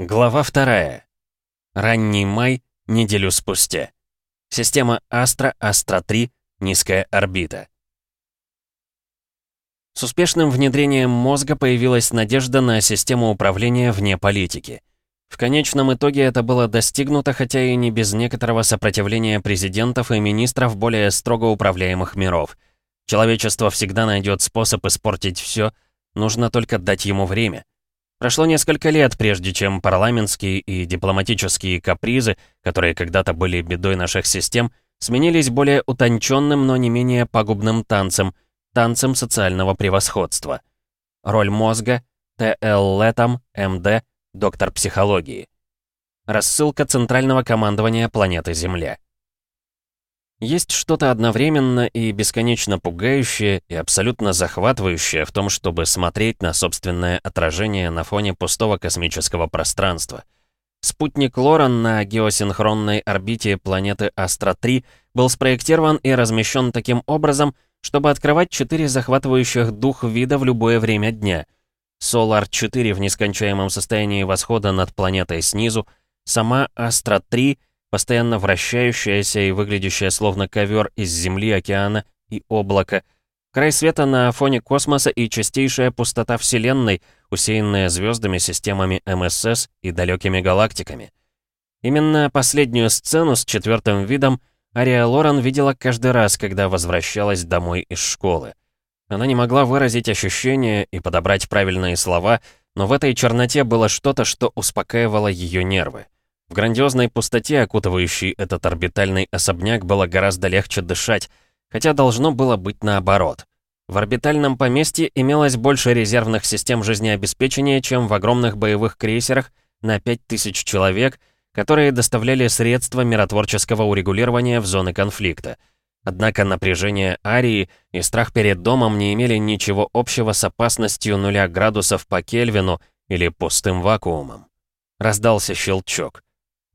Глава вторая. Ранний май, неделю спустя. Система Астра, Астра-3, низкая орбита. С успешным внедрением мозга появилась надежда на систему управления вне политики. В конечном итоге это было достигнуто, хотя и не без некоторого сопротивления президентов и министров более строго управляемых миров. Человечество всегда найдет способ испортить все, нужно только дать ему время. Прошло несколько лет, прежде чем парламентские и дипломатические капризы, которые когда-то были бедой наших систем, сменились более утонченным, но не менее пагубным танцем, танцем социального превосходства. Роль мозга, Т.Л. Летом, М.Д., доктор психологии. Рассылка Центрального командования планеты Земля. Есть что-то одновременно и бесконечно пугающее и абсолютно захватывающее в том, чтобы смотреть на собственное отражение на фоне пустого космического пространства. Спутник Лоран на геосинхронной орбите планеты Астра-3 был спроектирован и размещен таким образом, чтобы открывать четыре захватывающих дух вида в любое время дня. Солар-4 в нескончаемом состоянии восхода над планетой снизу, сама Астра-3 — постоянно вращающаяся и выглядящая словно ковер из земли, океана и облака, край света на фоне космоса и чистейшая пустота Вселенной, усеянная звездами, системами МСС и далекими галактиками. Именно последнюю сцену с четвертым видом Ария Лорен видела каждый раз, когда возвращалась домой из школы. Она не могла выразить ощущения и подобрать правильные слова, но в этой черноте было что-то, что успокаивало ее нервы. В грандиозной пустоте, окутывающей этот орбитальный особняк, было гораздо легче дышать, хотя должно было быть наоборот. В орбитальном поместье имелось больше резервных систем жизнеобеспечения, чем в огромных боевых крейсерах на 5000 человек, которые доставляли средства миротворческого урегулирования в зоны конфликта. Однако напряжение Арии и страх перед домом не имели ничего общего с опасностью нуля градусов по Кельвину или пустым вакуумом. Раздался щелчок.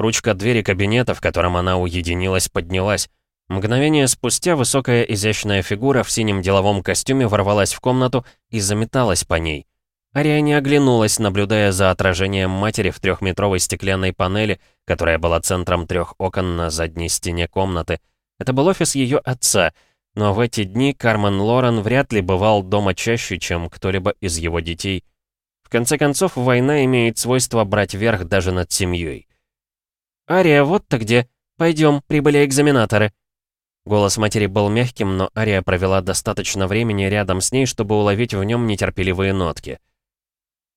Ручка двери кабинета, в котором она уединилась, поднялась. Мгновение спустя высокая изящная фигура в синем деловом костюме ворвалась в комнату и заметалась по ней. Ария не оглянулась, наблюдая за отражением матери в трехметровой стеклянной панели, которая была центром трех окон на задней стене комнаты. Это был офис ее отца, но в эти дни Кармен Лорен вряд ли бывал дома чаще, чем кто-либо из его детей. В конце концов, война имеет свойство брать верх даже над семьей. «Ария, вот ты где! Пойдем, прибыли экзаменаторы!» Голос матери был мягким, но Ария провела достаточно времени рядом с ней, чтобы уловить в нем нетерпеливые нотки.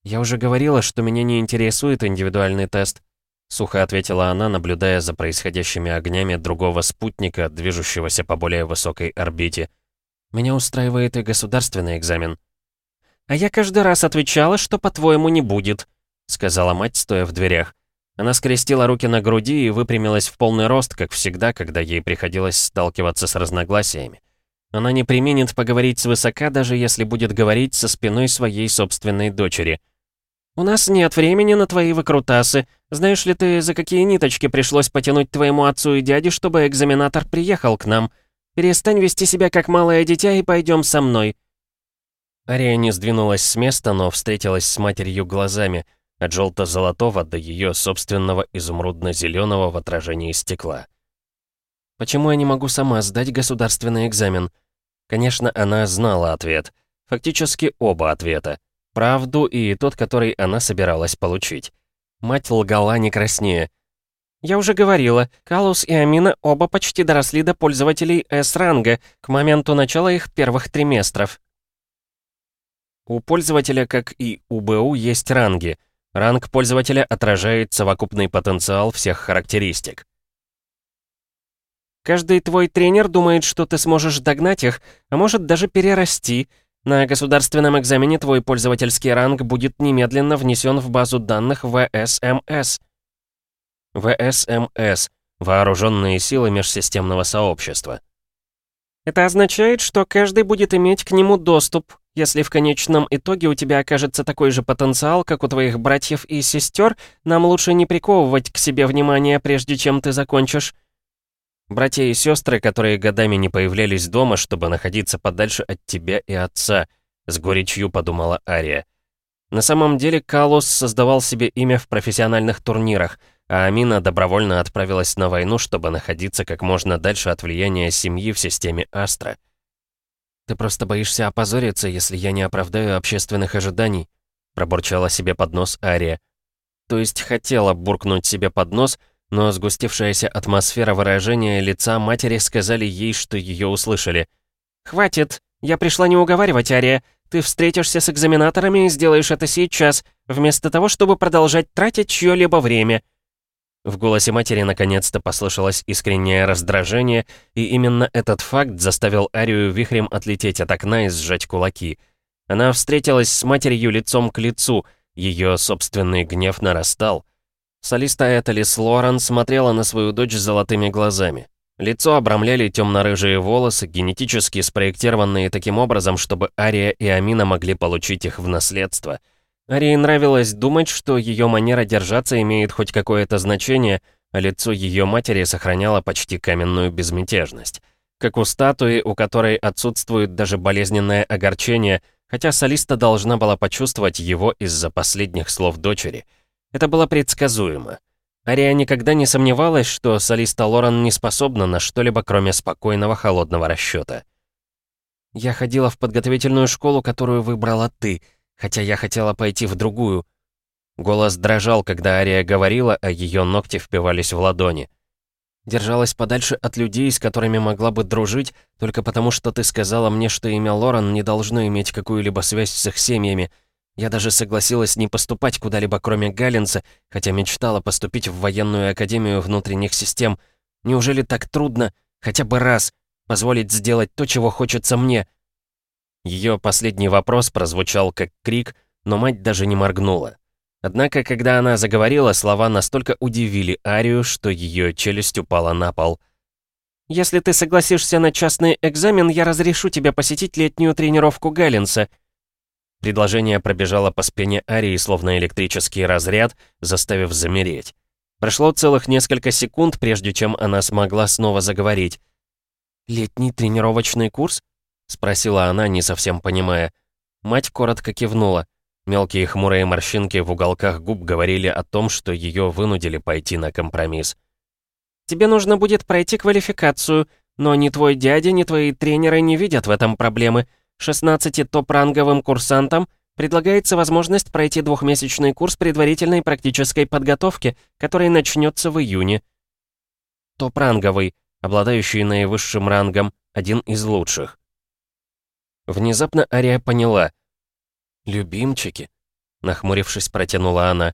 «Я уже говорила, что меня не интересует индивидуальный тест», — сухо ответила она, наблюдая за происходящими огнями другого спутника, движущегося по более высокой орбите. «Меня устраивает и государственный экзамен». «А я каждый раз отвечала, что, по-твоему, не будет», — сказала мать, стоя в дверях. Она скрестила руки на груди и выпрямилась в полный рост, как всегда, когда ей приходилось сталкиваться с разногласиями. Она не применит поговорить свысока, даже если будет говорить со спиной своей собственной дочери. «У нас нет времени на твои выкрутасы. Знаешь ли ты, за какие ниточки пришлось потянуть твоему отцу и дяде, чтобы экзаменатор приехал к нам? Перестань вести себя как малое дитя и пойдем со мной». Ария не сдвинулась с места, но встретилась с матерью глазами — от желто-золотого до ее собственного изумрудно-зеленого в отражении стекла. Почему я не могу сама сдать государственный экзамен? Конечно, она знала ответ. Фактически оба ответа. Правду и тот, который она собиралась получить. Мать лгала не краснее. «Я уже говорила, Калус и Амина оба почти доросли до пользователей С-ранга к моменту начала их первых триместров». У пользователя, как и у БУ, есть ранги — Ранг пользователя отражает совокупный потенциал всех характеристик. Каждый твой тренер думает, что ты сможешь догнать их, а может даже перерасти. На государственном экзамене твой пользовательский ранг будет немедленно внесен в базу данных ВСМС. ВСМС — Вооруженные силы межсистемного сообщества. Это означает, что каждый будет иметь к нему доступ, если в конечном итоге у тебя окажется такой же потенциал, как у твоих братьев и сестер, нам лучше не приковывать к себе внимание, прежде чем ты закончишь. Братья и сестры, которые годами не появлялись дома, чтобы находиться подальше от тебя и отца, с горечью подумала Ария. На самом деле Калус создавал себе имя в профессиональных турнирах, а Амина добровольно отправилась на войну, чтобы находиться как можно дальше от влияния семьи в системе Астра. «Ты просто боишься опозориться, если я не оправдаю общественных ожиданий», пробурчала себе под нос Ария. То есть хотела буркнуть себе под нос, но сгустившаяся атмосфера выражения лица матери сказали ей, что ее услышали. «Хватит! Я пришла не уговаривать, Ария. Ты встретишься с экзаменаторами и сделаешь это сейчас, вместо того, чтобы продолжать тратить чье-либо время». В голосе матери наконец-то послышалось искреннее раздражение, и именно этот факт заставил Арию вихрем отлететь от окна и сжать кулаки. Она встретилась с матерью лицом к лицу, ее собственный гнев нарастал. Солиста Этелис Лорен смотрела на свою дочь золотыми глазами. Лицо обрамляли темно-рыжие волосы, генетически спроектированные таким образом, чтобы Ария и Амина могли получить их в наследство. Арии нравилось думать, что ее манера держаться имеет хоть какое-то значение, а лицо ее матери сохраняло почти каменную безмятежность. Как у статуи, у которой отсутствует даже болезненное огорчение, хотя солиста должна была почувствовать его из-за последних слов дочери. Это было предсказуемо. Ария никогда не сомневалась, что солиста Лорен не способна на что-либо, кроме спокойного холодного расчета. «Я ходила в подготовительную школу, которую выбрала ты, хотя я хотела пойти в другую». Голос дрожал, когда Ария говорила, а ее ногти впивались в ладони. Держалась подальше от людей, с которыми могла бы дружить, только потому что ты сказала мне, что имя Лорен не должно иметь какую-либо связь с их семьями, я даже согласилась не поступать куда-либо, кроме Галлинса, хотя мечтала поступить в военную академию внутренних систем. Неужели так трудно, хотя бы раз, позволить сделать то, чего хочется мне? Ее последний вопрос прозвучал как крик, но мать даже не моргнула. Однако, когда она заговорила, слова настолько удивили Арию, что ее челюсть упала на пол. «Если ты согласишься на частный экзамен, я разрешу тебе посетить летнюю тренировку Галлинса», Предложение пробежало по спине Арии, словно электрический разряд, заставив замереть. Прошло целых несколько секунд, прежде чем она смогла снова заговорить. «Летний тренировочный курс?» — спросила она, не совсем понимая. Мать коротко кивнула. Мелкие хмурые морщинки в уголках губ говорили о том, что ее вынудили пойти на компромисс. «Тебе нужно будет пройти квалификацию, но ни твой дядя, ни твои тренеры не видят в этом проблемы. 16 топ-ранговым курсантам предлагается возможность пройти двухмесячный курс предварительной практической подготовки, который начнется в июне. Топ-ранговый, обладающий наивысшим рангом, один из лучших. Внезапно Ария поняла. «Любимчики», — нахмурившись, протянула она.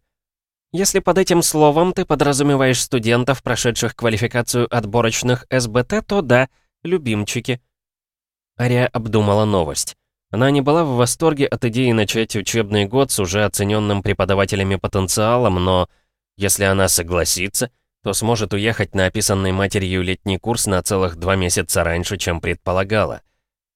«Если под этим словом ты подразумеваешь студентов, прошедших квалификацию отборочных СБТ, то да, любимчики. Ария обдумала новость. Она не была в восторге от идеи начать учебный год с уже оцененным преподавателями потенциалом, но если она согласится, то сможет уехать на описанный матерью летний курс на целых два месяца раньше, чем предполагала.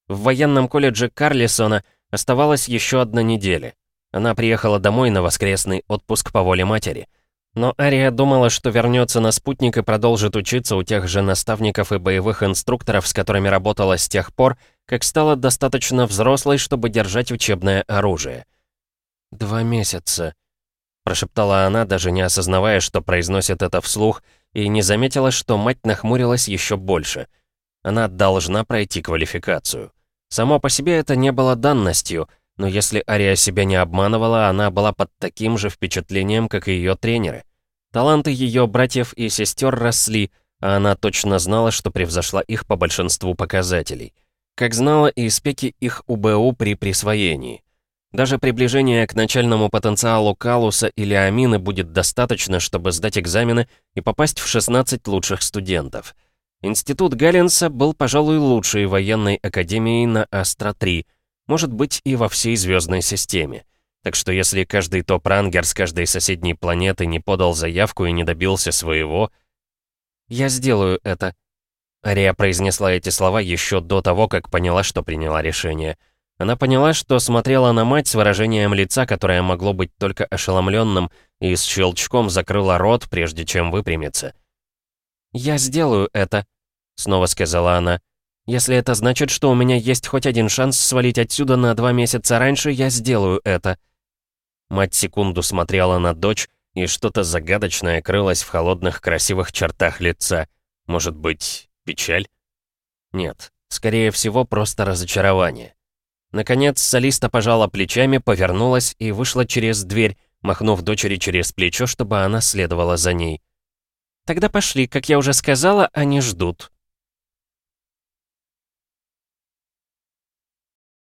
В военном колледже Карлисона оставалась еще одна неделя. Она приехала домой на воскресный отпуск по воле матери — но Ария думала, что вернется на спутник и продолжит учиться у тех же наставников и боевых инструкторов, с которыми работала с тех пор, как стала достаточно взрослой, чтобы держать учебное оружие. «Два месяца», — прошептала она, даже не осознавая, что произносит это вслух, и не заметила, что мать нахмурилась еще больше. Она должна пройти квалификацию. Само по себе это не было данностью — но если Ария себя не обманывала, она была под таким же впечатлением, как и ее тренеры. Таланты ее братьев и сестер росли, а она точно знала, что превзошла их по большинству показателей. Как знала и спеки их УБУ при присвоении. Даже приближение к начальному потенциалу Калуса или Амины будет достаточно, чтобы сдать экзамены и попасть в 16 лучших студентов. Институт Галлинса был, пожалуй, лучшей военной академией на Астра-3, может быть и во всей звездной системе. Так что если каждый топ-рангер с каждой соседней планеты не подал заявку и не добился своего... «Я сделаю это». Ария произнесла эти слова еще до того, как поняла, что приняла решение. Она поняла, что смотрела на мать с выражением лица, которое могло быть только ошеломленным, и с щелчком закрыла рот, прежде чем выпрямиться. «Я сделаю это», — снова сказала она. Если это значит, что у меня есть хоть один шанс свалить отсюда на два месяца раньше, я сделаю это». Мать секунду смотрела на дочь, и что-то загадочное крылось в холодных красивых чертах лица. Может быть, печаль? Нет, скорее всего, просто разочарование. Наконец, солиста пожала плечами, повернулась и вышла через дверь, махнув дочери через плечо, чтобы она следовала за ней. «Тогда пошли, как я уже сказала, они ждут»,